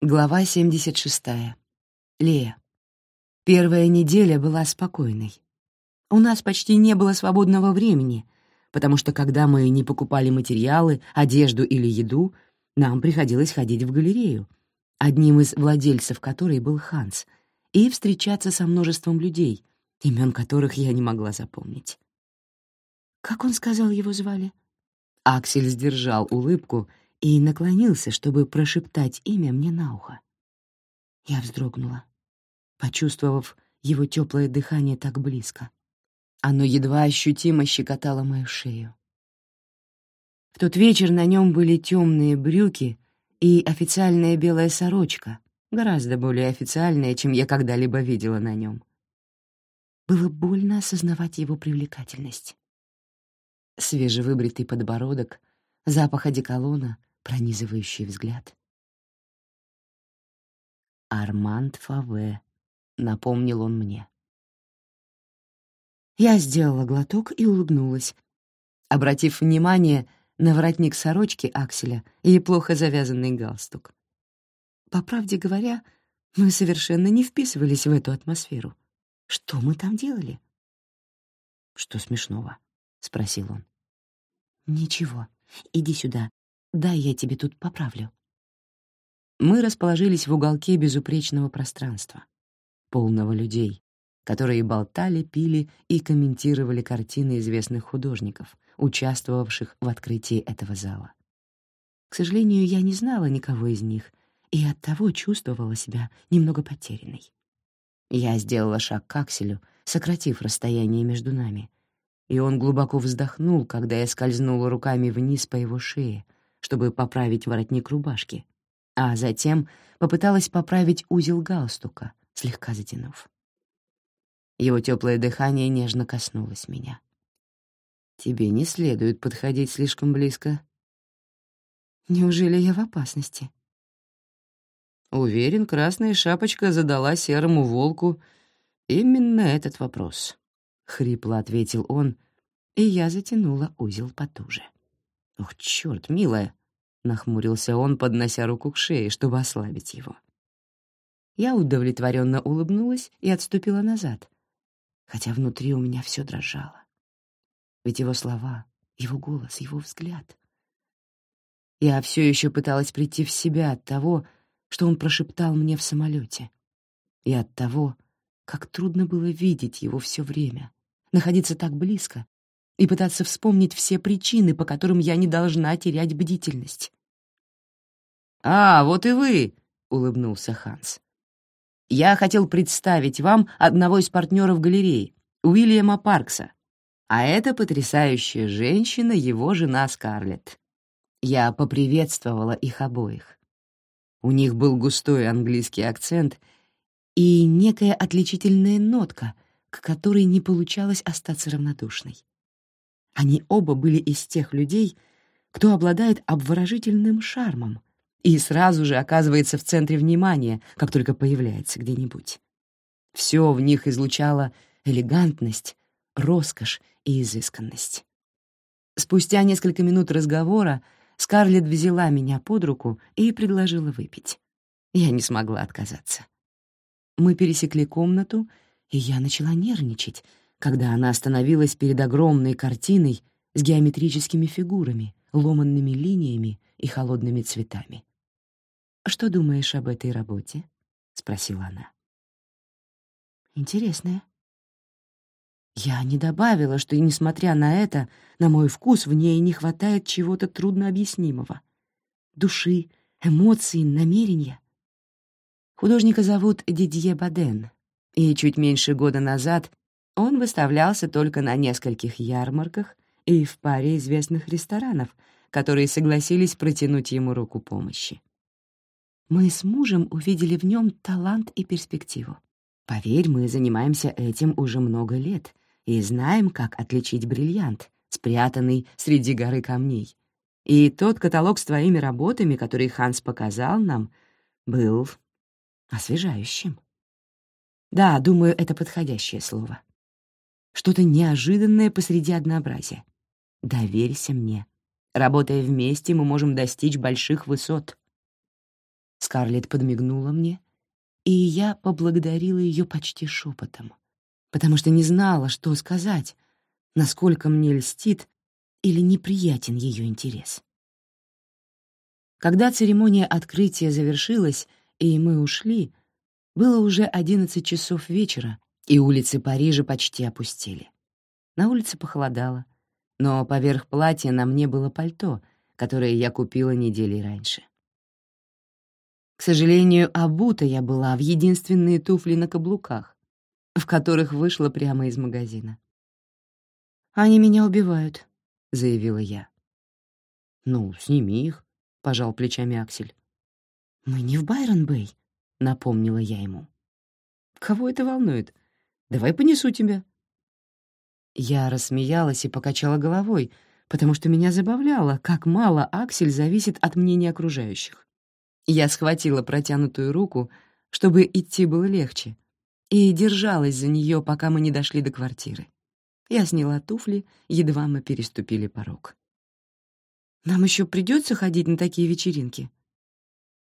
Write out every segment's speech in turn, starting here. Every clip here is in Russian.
Глава 76. Лея. Первая неделя была спокойной. У нас почти не было свободного времени, потому что когда мы не покупали материалы, одежду или еду, нам приходилось ходить в галерею, одним из владельцев которой был Ханс, и встречаться со множеством людей, имен которых я не могла запомнить. Как он сказал, его звали? Аксель сдержал улыбку и наклонился, чтобы прошептать имя мне на ухо. Я вздрогнула, почувствовав его теплое дыхание так близко. Оно едва ощутимо щекотало мою шею. В тот вечер на нем были темные брюки и официальная белая сорочка, гораздо более официальная, чем я когда-либо видела на нем. Было больно осознавать его привлекательность. Свежевыбритый подбородок, запах одеколона, пронизывающий взгляд. «Арманд Фаве», — напомнил он мне. Я сделала глоток и улыбнулась, обратив внимание на воротник сорочки Акселя и плохо завязанный галстук. По правде говоря, мы совершенно не вписывались в эту атмосферу. Что мы там делали? «Что смешного?» — спросил он. «Ничего. Иди сюда. Дай я тебе тут поправлю». Мы расположились в уголке безупречного пространства, полного людей, которые болтали, пили и комментировали картины известных художников, участвовавших в открытии этого зала. К сожалению, я не знала никого из них и оттого чувствовала себя немного потерянной. Я сделала шаг к Акселю, сократив расстояние между нами, и он глубоко вздохнул, когда я скользнула руками вниз по его шее — чтобы поправить воротник рубашки, а затем попыталась поправить узел галстука, слегка затянув. Его теплое дыхание нежно коснулось меня. «Тебе не следует подходить слишком близко». «Неужели я в опасности?» Уверен, Красная Шапочка задала серому волку именно этот вопрос. Хрипло ответил он, и я затянула узел потуже. «Ох, чёрт, милая!» — нахмурился он, поднося руку к шее, чтобы ослабить его. Я удовлетворенно улыбнулась и отступила назад, хотя внутри у меня все дрожало. Ведь его слова, его голос, его взгляд. Я все еще пыталась прийти в себя от того, что он прошептал мне в самолете, и от того, как трудно было видеть его все время, находиться так близко и пытаться вспомнить все причины, по которым я не должна терять бдительность. «А, вот и вы!» — улыбнулся Ханс. «Я хотел представить вам одного из партнеров галереи, Уильяма Паркса. А это потрясающая женщина, его жена Скарлетт. Я поприветствовала их обоих. У них был густой английский акцент и некая отличительная нотка, к которой не получалось остаться равнодушной. Они оба были из тех людей, кто обладает обворожительным шармом и сразу же оказывается в центре внимания, как только появляется где-нибудь. Все в них излучало элегантность, роскошь и изысканность. Спустя несколько минут разговора Скарлетт взяла меня под руку и предложила выпить. Я не смогла отказаться. Мы пересекли комнату, и я начала нервничать, когда она остановилась перед огромной картиной с геометрическими фигурами, ломанными линиями и холодными цветами. «Что думаешь об этой работе?» — спросила она. «Интересная». Я не добавила, что, несмотря на это, на мой вкус в ней не хватает чего-то труднообъяснимого. Души, эмоций, намерения. Художника зовут Дидье Баден, и чуть меньше года назад он выставлялся только на нескольких ярмарках и в паре известных ресторанов, которые согласились протянуть ему руку помощи. Мы с мужем увидели в нем талант и перспективу. Поверь, мы занимаемся этим уже много лет и знаем, как отличить бриллиант, спрятанный среди горы камней. И тот каталог с твоими работами, который Ханс показал нам, был освежающим. Да, думаю, это подходящее слово что-то неожиданное посреди однообразия. Доверься мне. Работая вместе, мы можем достичь больших высот. Скарлетт подмигнула мне, и я поблагодарила ее почти шепотом, потому что не знала, что сказать, насколько мне льстит или неприятен ее интерес. Когда церемония открытия завершилась, и мы ушли, было уже одиннадцать часов вечера, и улицы Парижа почти опустели. На улице похолодало, но поверх платья на мне было пальто, которое я купила недели раньше. К сожалению, обута я была в единственные туфли на каблуках, в которых вышла прямо из магазина. «Они меня убивают», — заявила я. «Ну, сними их», — пожал плечами Аксель. «Мы не в Байрон-Бэй», — напомнила я ему. «Кого это волнует? Давай понесу тебя». Я рассмеялась и покачала головой, потому что меня забавляло, как мало Аксель зависит от мнения окружающих. Я схватила протянутую руку, чтобы идти было легче, и держалась за нее, пока мы не дошли до квартиры. Я сняла туфли, едва мы переступили порог. «Нам еще придется ходить на такие вечеринки?»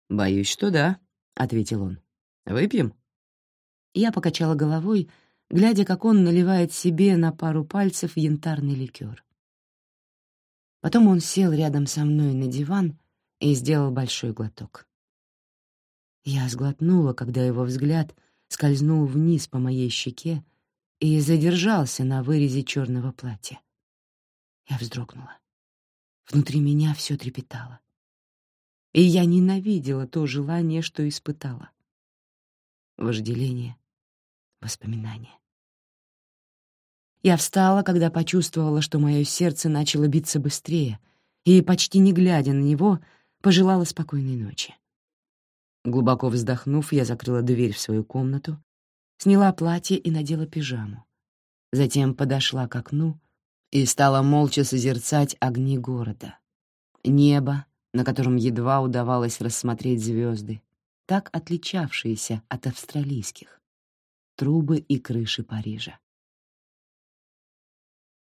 «Боюсь, что да», — ответил он. «Выпьем?» Я покачала головой, глядя, как он наливает себе на пару пальцев янтарный ликер. Потом он сел рядом со мной на диван и сделал большой глоток. Я сглотнула, когда его взгляд скользнул вниз по моей щеке и задержался на вырезе черного платья. Я вздрогнула. Внутри меня все трепетало. И я ненавидела то желание, что испытала. Вожделение, воспоминания. Я встала, когда почувствовала, что мое сердце начало биться быстрее, и, почти не глядя на него, пожелала спокойной ночи. Глубоко вздохнув, я закрыла дверь в свою комнату, сняла платье и надела пижаму. Затем подошла к окну и стала молча созерцать огни города. Небо, на котором едва удавалось рассмотреть звезды, так отличавшиеся от австралийских, трубы и крыши Парижа.